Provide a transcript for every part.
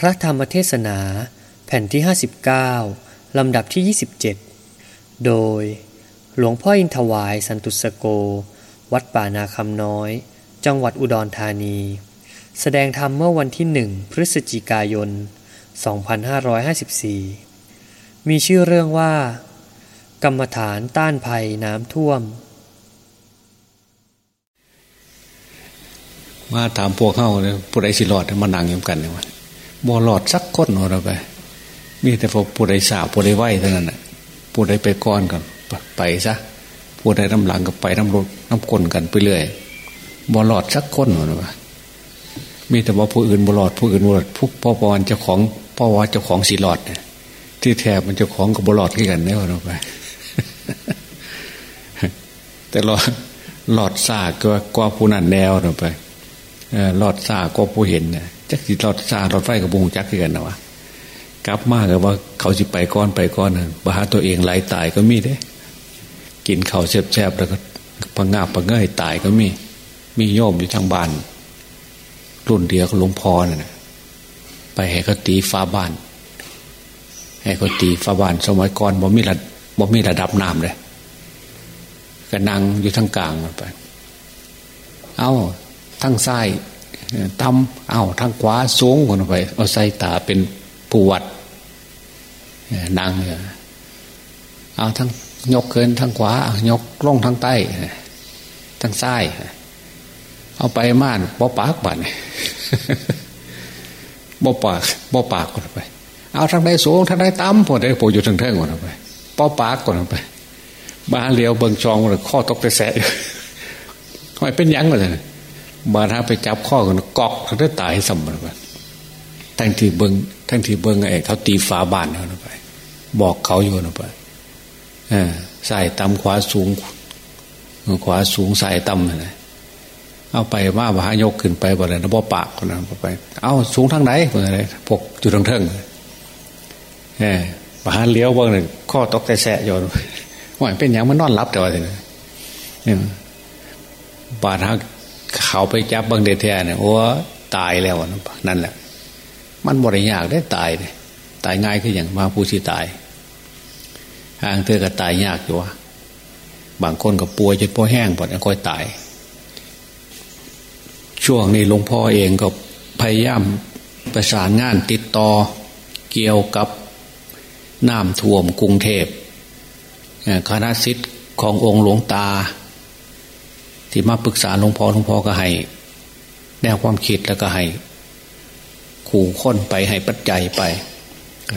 พระธรรมเทศนาแผ่นที่ 59 ลำดับที่ 27 โดยหลวงพ่ออินทวายสันตุสโก วัดป่านาคำน้อย จังหวัดอุดรธานี แสดงธรรมเมื่อวันที่หนึ่งพฤศจิกายน 2554 มีชื่อเรื่องว่า กรรมฐานต้านภัยน้ำท่วม มาถามพวกเข้าเลยผู้ใดสิรอดมานั่งยำกันเนี่ยวะ บ่หลอดสักคนเราไป มีแต่พอผู้ใดสาวผู้ใดไหวเท่านั้นแหะผู้ใดไปก้อนกันไปซะผู้ใดน้ำหลังก็ไปน้ำรถน้ำกลนกันไปเรื่อยบ่หลอดสักคนเราไปมีแต่ว่าผู้อื่นบ่หลอดผู้อื่นบ่หลอดผู้พ่อปอนเจ้าของพ่อว่าเจ้าของสีหลอดเนี่ยที่แทบมันเจ้าของกับบหลอดกันเนี่ยเราไป แต่หลอดหลอดซากก็กว่าผู้นั้นแนวเราไปหลอดซาก็ผู้เห็นเนี่ย จักสิหลอดซาหลอดไฟกับบุงจักกันนะวะกลับมากกับว่าเขาสิไปก้อนไปก้อนนะบาหาตัวเองไหลตายก็มีเด้ กินเขาแซ่บๆแล้วก็พังงาบพังเงยตายก็มี มีโยมอยู่ทางบ้าน รุ่นเดียวกับหลวงพ่อน่ะไปให้เขาตีฟ้าบ้านให้เขาตีฟ้าบ้าน สมัยก่อนบ่มีระบ่มีระดับน้ำเลยก็นั่งอยู่ทางกลางไป เอาทั้งซ้าย ตำเอาทั้งขวาสูงคนไป เอาใส่ตาเป็นปูวัดนางเลยเอาทั้งยกเกินทั้งขวายกล่องทั้งใต้ทั้งซ้าย เอาไปม่านบ่ปากบันบ่ปากบ่ปากคนไป เอาทั้งใดสูงทั้งใดต่ำพอได้ปูอยู่ทั้งเทิงคนไปบ่ปากคนไปมาเลียวเบิงจองเลยข้อตกแต่แสะทำไมเป็นยังเลย มาถ้าไปจับข้อกันกอกเขาได้ตายสมบัติทั้งที่เบิงทั้งที่เบิงไอ้เขาตีฝาบานเขาไป บอกเขาอยู่นะไปใส่ต่ำขวาสูง ขวาสูงใส่ต่ำนะเอาไปว่าบายกขึ้นไปบ่เลยนะบ่ปากคนนั้นไป เอาสูงทั้งไหนคนอะไรพวกจุดทั้งเทิงเออบาเลี้ยวบ้างเลยข้อตกแต่แสะโยนว่าเป็นอย่างมันนอนรับแต่ว่าเนี่ยบาดฮัก เขาไปจับบางเดทเนี่ยโอ้ตายแล้วนั่นแหละ มันบริยากได้ตายเลยตายง่ายขึ้นอย่างมาผู้ที่ตายทางเธอก็ตายยากอยู่วะบางคนก็ป่วยจนพอแห้งปอดค่อยตาย ช่วงนี้หลวงพ่อเองก็พยายามประสานงานติดต่อเกี่ยวกับน้ำท่วมกรุงเทพคณะสิทธิ์ขององค์หลวงตา ที่มาปรึกษาหลวงพ่อหลวงพ่อก็ให้แนวความคิดแล้วก็ให้ขู่ค้นไปให้ปัจจัยไป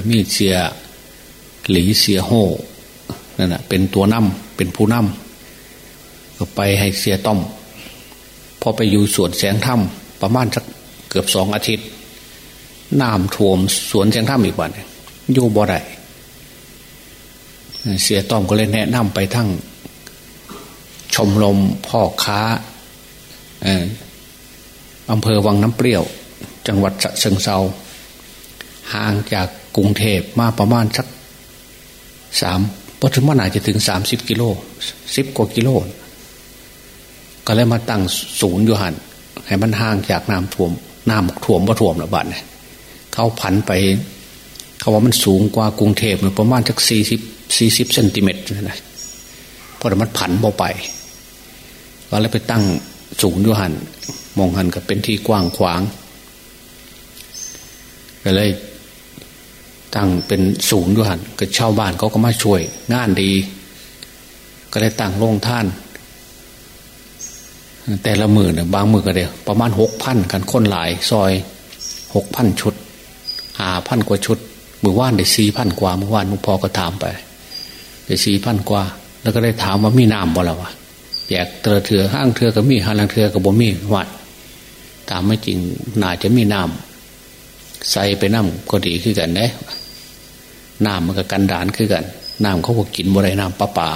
มีเสียหลีเสียโหนั่นแหะเป็นตัวนำเป็นผู้นำก็ไปให้เสียต้อมพอไปอยู่สวนแสงถ้ำประมาณสักเกือบสองอาทิตย์น้ำท่วมสวนแสงถ้ำอีกวันอยู่บ่ได้เสียต้อมก็เลยแนะนำไปทั้ง มรมพ่อค้าอำเภอวังน้ำเปรี้ยว จังหวัดเชิงเซาห่างจากกรุงเทพมาประมาณสักสามพอถึงว่าไหนจะถึงสามสิบกิโลสิบกว่ากิโล ก็เลยมาตั้งศูนย์อยู่หันให้มันห่างจากน้ำท่วมน้ำท่วมว่าท่วมระบาดเนี่ยเขาผันไป เขาว่ามันสูงกว่ากรุงเทพประมาณสักสี่สิบสี่สิบเซนติเมตรนะเพราะมันผันเบาไป ก็เลยไปตั้งสูงยู่หันมองหันก็เป็นที่กว้างขวาง ก็เลย ตั้งเป็นสูงยู่หันก็เช่าบ้านเขาก็มาช่วย งานดี ก็เลยตั้งโรงท่าน แต่ละมือเนี่ยบางมือก็เดียวประมาณหกพันกันคนหลาย ซอยหกพันชุดหาพันกว่าชุดมือว่านได้สี่พันกว่ามือว่านมุพอก็ถามไปได้สี่พันกว่า แล้วก็ได้ถามว่ามีน้ำบ่ละวะ แจกเตอเถือห้างเถือก็มีห้างเถือก็บ่มีวัด ตามไม่จริงน่าจะมีน้ำใส่ไปน้ำก็ดีขึ้นกันได้น้ำมันก็กันดานขึ้นกันน้ำเขาก็กินบ่ได้น้ำปลาป่า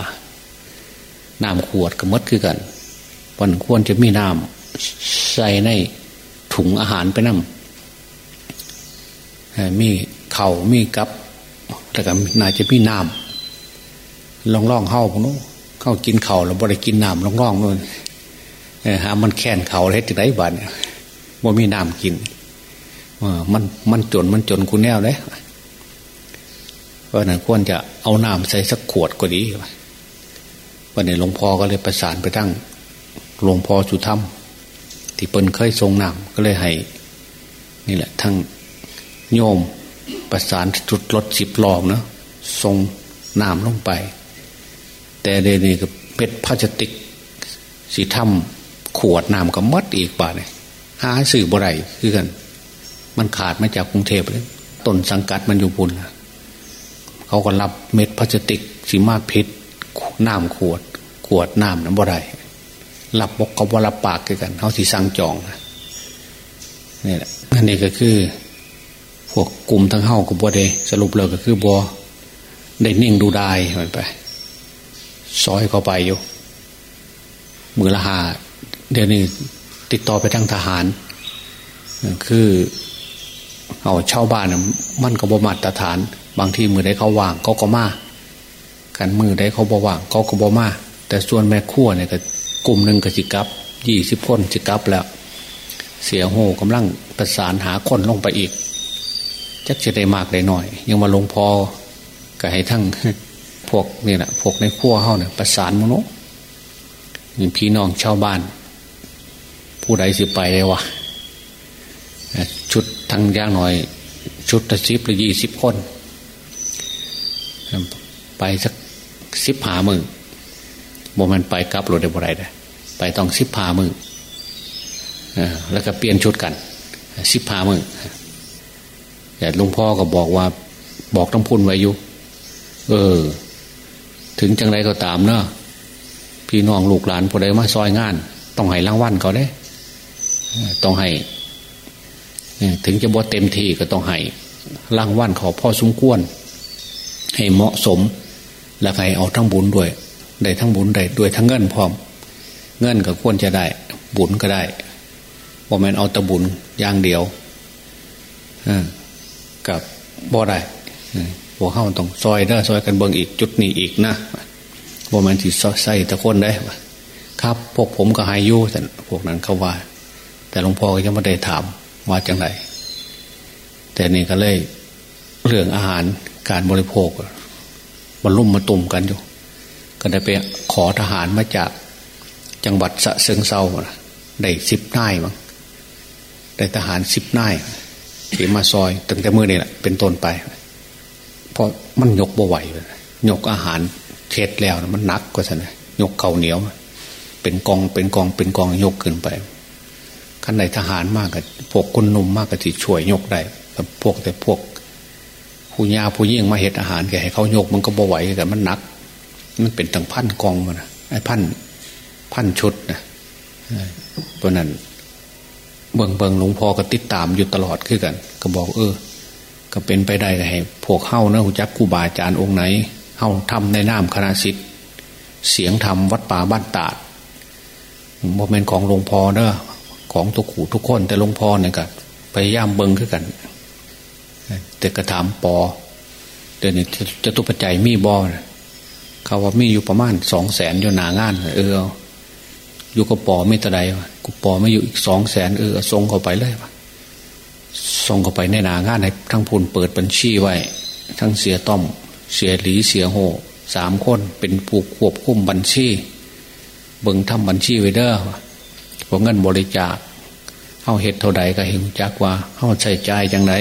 น้ำขวดก็มดขึ้นกันวันควรจะมีน้ำใส่ในถุงอาหารไปน้ำมีเข่ามีกับแต่ก็น่าจะมีน้ำลองล่องเข้าพวกนู้ เข้ากินเข่าเราบริกินน้ำร่องๆนู่นหามันแค้นเข่าเฮ็ดจะได้บ้านว่ามีน้ำกินมันมันจนมันจนกูแนวเลยเพรานั้นควรจะเอาน้ำใส่สักขวดก็ดีวันนี้หลวงพ่อก็เลยประสานไปตั้งหลวงพ่อสุธรรมที่เปิ้นเคยทรงน้ำก็เลยให้ นี่แหละ ทั้งโยมประสานจุดรถสิบลอมเนาะทรงน้ำลงไป แต่เดนี่ก็เป็ดพลาสติกสีทำขวดน้ำก็มัดอีกป่าเนี่ยหาสื่อบ่ไรคือกัน มันขาดมาจากกรุงเทพเลยต้นสังกัดมันอยู่บุญเขาก็รับเม็ดพลาสติกสีมาพิษน้ำขวด ขวดน้ำนั้นบ่ไรรับบกเขาบ่รับปากกันเขาสีสั่งจองนี่แหละอันนี้ก็คือ พวกกลุ่มทั้งเฮ้ากับบัวเดสรุปเลยก็คือบัวได้นิ่งดูได้มันไป ซอยเข้าไปอยู่มือละหาเดี๋ยวนี้ติดต่อไปทางทหาร คือ เอาเช่าบ้านมันก็บ่มาตรฐาน บางทีมือได้เขาว่างเขาก็มากันมือได้เขาบ่ว่างเขาก็บ่มาแต่ส่วนแม่ขั้วเนี่ยก็กลุ่มหนึ่งก็จิกับยี่สิบคนจิกับแล้ว เสียโหกำลังประสานหาคนลงไปอีกจักจะได้มากได้หน่อย ยังมาลงพอก็ให้ทั้ง พวกนี่แหละพวกในขั้วเขาเนี่ยประสานมนุษย์มีพี่น้องชาวบ้าน ผู้ใดสิไปวะชุดทั้งย่างหน่อย ชุดละสิบหรือยี่สิบคน ไปสักสิบหามือโมมันไปกลับรถได้บ่ไรได้ไปต้องสิบหามือแล้วก็เปลี่ยนชุดกันสิบหามือแต่ลุงพ่อก็บอกว่า บอกต้องพุ่นไว้อยู่ เออ ถึงจังไรก็ตามเนาะพี่น้องลูกหลานผู้ใดมาซอยงาน ต้องให้รางวัลเขาได้ต้องให้ถึงจะบดเต็มทีก็ต้องให้รางวัลเขาพ่อสมควร ให้เหมาะสม แล้วให้เอาทั้งบุญด้วย ได้ทั้งบุญได้ด้วยทั้งเงินพร้อม เงินก็ควรจะได้ บุญก็ได้บ่แมนเอาตะบุญอย่างเดียวกับบ่ได้ พวกเข้าต้องซอยเด้อซอยกันเบิ่งอีกจุดนี้อีกนะบ่แมนที่ใส่ตะคนได้ครับพวกผมก็หายยู่แต่พวกนั้นเขาว่า แต่หลวงพ่อก็ยังไม่ได้ถามว่าจังไรแต่นี่ก็เลยเรื่องอาหารการบริโภคมันลุ่มมาตุ่มกันอยู่ ก็ได้ไปขอทหารมาจากจังหวัดสะเซิงเซาได้สิบนายมั้งได้ทหารสิบนายที่มาซอยตั้งแต่เมื่อนี่แหละเป็นต้นไป เพราะมันยกบ่ไหวยกอาหารเช็ดแล้วมันหนักกว่าสันยกเข่าเหนียว เป็นกองเป็นกองเป็นกองยกขึ้นไปขั้นในทหารมากกับพวกคนนุ่มมากกับที่ช่วยยกได้แต่พวกแต่พวก ผู้ยาผู้ยิ่งมาเห็ดอาหารแกให้เขายกมันก็บ่ไหวแต่มันหนัก มันเป็นตั้งพันกองมันไอ้พันพันชุดนะเพราะนั้นเบิงเบิงหลวงพ่อก็ติดตามอยู่ตลอดขึ้นกัน ก็บอกเออ ก็เป็นไปได้ให้พวกเข้านะหูจักกูบาอาจารย์องค์ไหนเข้าทำในนามคณะสิทธิ์เสียงธรรมวัดป่าบ้านตาดโมเมนต์ของหลวงพ่อเนอะของทุกขู่ทุกคนแต่หลวงพ่อเนี่ยก็พยายามเบิงขึ้นกันแต่กระถามปอเดี๋ยวนี้จะตุปัจจัยมีบอเขาว่ามีอยู่ประมาณสองแสนอยู่หนางาน เอออยู่กับปอไม่ตะไดกูปอไม่อยู่อีกสองแสนเออส่งเขาไปเลยวะ ส่งเข้าไปในหนางานให้ทั้งพูนเปิดบัญชีไว้ ทั้งเสียต้อม เสียหลีเสียโหสามคนเป็นผู้ควบคุมบัญชี เบิ่งทำบัญชีไว้เด้อพอเงินบริจาคเข้าเหตุเท่าใดก็เห็นจักว่าเข้าใช้ใจจังไร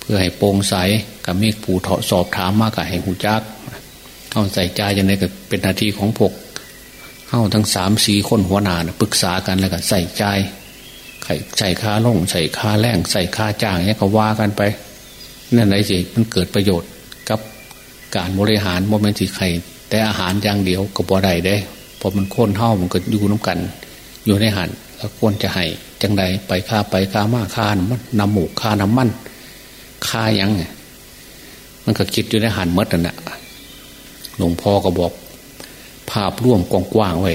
เพื่อให้โปร่งใสกับมีผู้ถอสอบถามมากกับให้หูจักเข้าใส่ใจยังไงก็เป็นหน้าที่ของพวกเข้าทั้งสามสี่คนหัวหน้าปรึกษากันแล้วก็ใส่ใจ ใส่ค่าล่งใส่ค่าแรงใส่ค่าจ้างเนี่ยก็ว่ากันไปนั่นไหนสิมันเกิดประโยชน์กับการบริหารโมเมนต์ที่ใครแต่อาหารอย่างเดียวก็บ่ได้ได้พอมันโค่นเท่ามันก็อยู่น้ากัน อยู่ในหันแล้วควรจะให้จังใดไปค่าไปค่ามาค่าน้ำมันน้ำหมูค่าน้ำมันค่ายังมันก็คิดอยู่ในหันมดนั่นแหะหลวงพ่อก็บอก ภาพร่วมกว้างๆไว้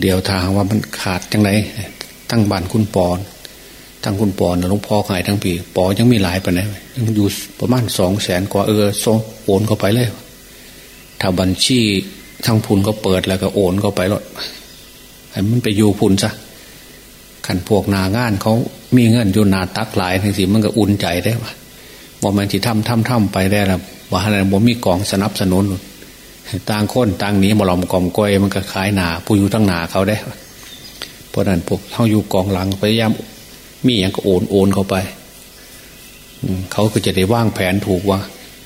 เดี๋ยวทางว่ามันขาดจังไรตั้งบ้านคุณปอนทั้งคุณปอนหลวงพ่อขายทั้งปีปอยังมีหลายปไหนยังอยู่ประมาณสองแสนกว่าเออโซโอนเข้าไปเลยถ้าบัญชีทั้งพุนก็เปิดแล้วก็โอนเข้าไปหลดให้มันไปอยู่พุนซะขันพวกนางานเขามีเงินอยู่นาตักหลายทั้งสิมันก็อุ่นใจได้ว่าบอกมันที่ทำทำทำไปได้ละว่าอะไรบ่มีกองสนับสนุน ต่างคนต่างหนีมาหลอมกอมก้อยมันก็ขายหนาผู้อยู่ทั้งหนาเขาได้เพราะนั้นพวกเขาอยู่กองหลังพยายามมีอย่างก็โอนโอนเข้าไปเขาก็จะได้ว่างแผนถูกว่า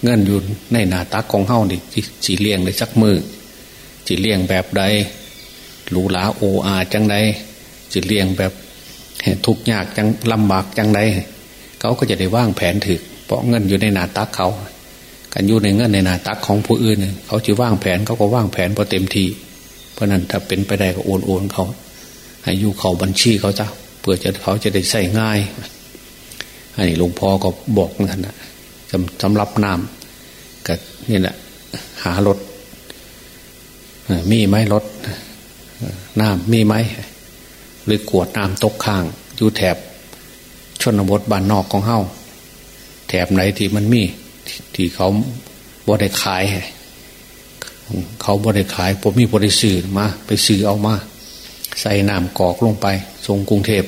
เงินอยู่ในหนาตักของเฮ้าดิสีเลี้ยงเลยสักมือจีเลี้ยงแบบใดหรูหราโออาจังใดจีเลี้ยงแบบทุกยากจังลำบากจังใดเขาก็จะได้ว่างแผนถึกเพราะเงินอยู่ในหนาตักเขา กันอยู่ในเงินในนาตักของผู้อื่นเขาจะว่างแผนเขาก็ว่างแผนพอเต็มทีเพราะนั้นถ้าเป็นไปได้ก็โอนโอนเขาให้อยู่เขาบัญชีเขาจ้าเพื่อจะเขาจะได้ใส่ง่ายอันนี้หลวงพ่อก็บอกท่านนะสำหรับน้ำก็นี่แหละหารถมีไหมรถน้ำมีไหมหรือกวดน้ำตกข้างอยู่แถบชนบทบ้านนอกของเฮ้าแถบไหนที่มันมี ที่เขาบ่ได้ขายเขาบ่ได้ขายผมมีบริสื่อมา ไปซื้อเอามา ใส่น้ำกอกลงไปส่งกรุงเทพ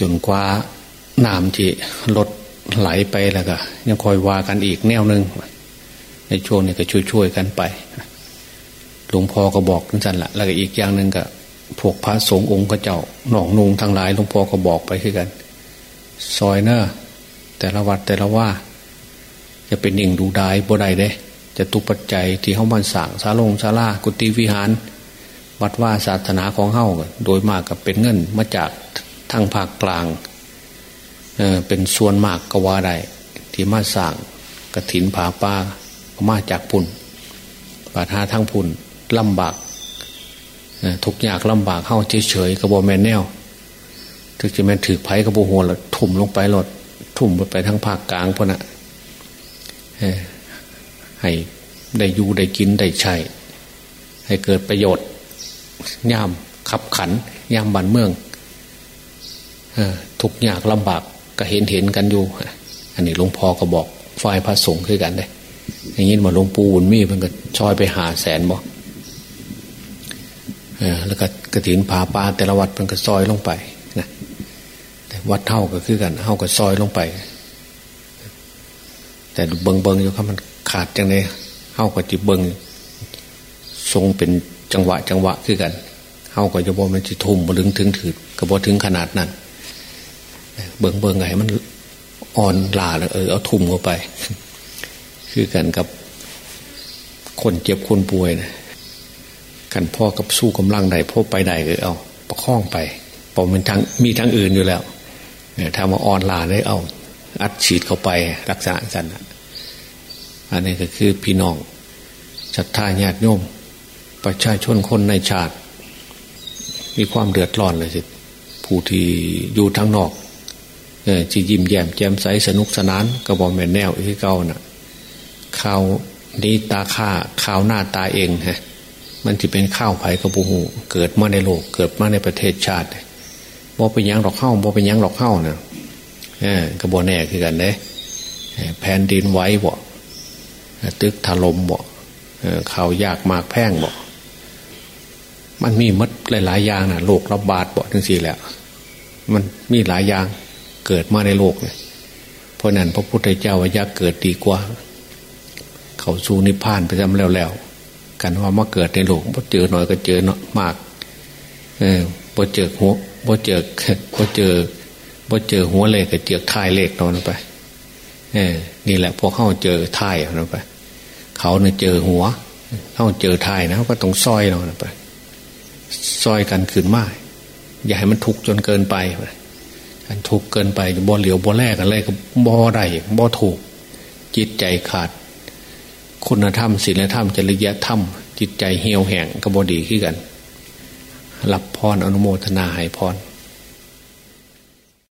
จนกว่าน้ำที่ลดไหลไปแล้วก็ยังคอยว่ากันอีกแนวหนึ่งในช่วงนี้ก็ช่วยๆกันไปหลวงพ่อก็บอกนั่นแหละแล้วก็อีกอย่างหนึ่งก็พวกพระสงฆ์องค์กระเจ้าหนองนุงทั้งหลายหลวงพ่อก็บอกไปคือกัน ซอยเนอะแต่ละวัดแต่ละว่า จะเป็นหนึ่งดูไดายบ่ได้เด้ จะตุปัจจัยที่เขามันสั่งซาลงซาลากุฏิวิหาร วัดว่าศาสนาของเฮาโดยมากกับเป็นเงินมาจากทางภาคกลางเออเป็นส่วนมากก็ว่าได้ที่มาสั่งกระถินผาป้ามาจากพุ่นบาดหาทั้งพุ่นลำบากทุกอยากลำบากเข้าเฉยๆกระบอกแมนแนวถึงจะแมนถือไผ่กระบอกหัวละทุ่มลงไปหลดทุ่มไปทั้งภาคกลางพวกนะ่ะ ให้ได้อยู่ได้กินได้ใช้ ให้เกิดประโยชน์ย่ามขับขันย่ามบันเมืองทุกยากลำบากก็เห็นเห็นกันอยู่ อันนี้หลวงพ่อก็บอกฝ่ายพระสงฆ์คือกันได้อย่างนี้มาหลวงปู่บุญมีมันก็ชอยไปหาแสนบ่แล้วก็กระถินผาปาแต่ละวัดมันก็ซอยลงไปนะวัดเท่าก็คือกันเท่าก็ซอยลงไป แต่เบิงเบิงอยู่ครับมันขาดจังเลยเข้ากับจิเบิงทรงเป็นจังหวะจังหวะคือกันเข้ากับจะบอกมันจะทุ่มมาถึงถึงถือกระบอกถึงขนาดนั้นเบิงเบิงไงมันอ่อนลาเลยเออเอาทุ่มเข้าไป คือกันกับ คนเจ็บคนป่วยนะกันพ่อกับสู้กำลังใดพ่อไปใดก็เอาประคองไปเพราะมันทั้งมีทั้งอื่นอยู่แล้วเนี่ยถ้ามาอ่อนลาได้เอา อัดฉีดเข้าไปรักษาสันอันนี้ก็คือพี่น้องศรัทธาญาติโยมประชาชนคนในชาติ มีความเดือดร้อนเลยสิผู้ที่อยู่ทางนอกเออจียิ้มแย้มแจ่มใสสนุกสนานกระบอกแม่แนวที่เก่านะ่ะข่าวนี้ตาข้าข่าวหน้าตาเองฮะมันจะเป็นข้าวไผ่กระปูหูเกิดมาในโลก เกิดมาในประเทศชาติบ่เป็นยังหรอกเข้าบ่เป็นยังหรอกเข้าน่ะ กระบวนแน่คือกันเด้แผ่นดินไหวบ่ตึกถล่มบ่ข่าวยากมากแพงบ่มันมีมัดหลาย ๆ อย่างนะโรคระบาดบ่ทั้งสี่แหละมันมีหลายอย่างเกิดมาในโลกเนี่ยเพราะนั้นพระพุทธเจ้าว่าอยากเกิดดีกว่า เขาสู่นิพพานไปจำแล้วแล้วกันว่ามาเกิดในโลกพอเจอหน่อยก็เจอเนาะมาก เออพอเจอหัวพอเจอพอเจอ พอเจอหัวเลขก็เจอท้ายเลขนอนไปเออนี่แหละพอเข้าเจอท้ายนอนไป เขาเนี่ยเจอหัว เข้าเจอท้ายนะก็ต้องซอยนอนไปซอยกันขึ้นมาอย่าให้มันทุกจนเกินไปกันทุกเกินไปบ่เหลียวบ่แรกกันเลยก็บ่ได้บ่ถูก จิตใจขาด คุณธรรมศีลธรรมจริยธรรม จิตใจเหี่ยวแห้งก็บ่ดีขึ้นกันรับพรออนุโมทนาให้พร